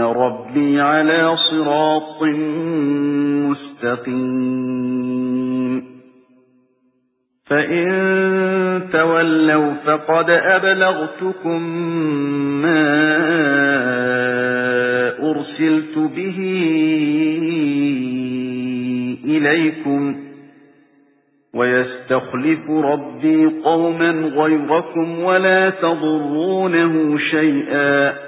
ربي على صراط مستقيم فإن تولوا فقد أبلغتكم ما أرسلت به إليكم ويستخلف ربي قوما غيركم ولا تضرونه شيئا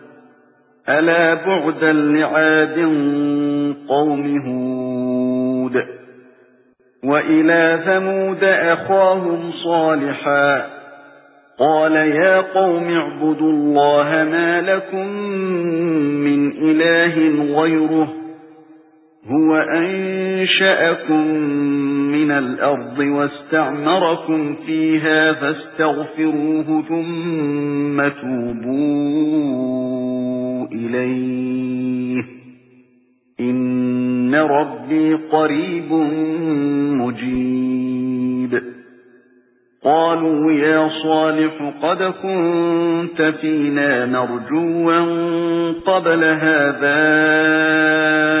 ألا بعدا لعاد قوم هود وإلى ثمود أخاهم صالحا قال يا قوم اعبدوا الله ما لكم من إله غيره هو أنشأكم من الأرض واستعمركم فيها فاستغفروه ثم توبون إِلَيْهِ. إِنَّ رَبِّي قَرِيبٌ مُجِيبٌ. قَالُوا يَا صَالِحُ قَدْ كُنْتَ فِينَا مَرْجُوًّا قَبْلَ هَذَا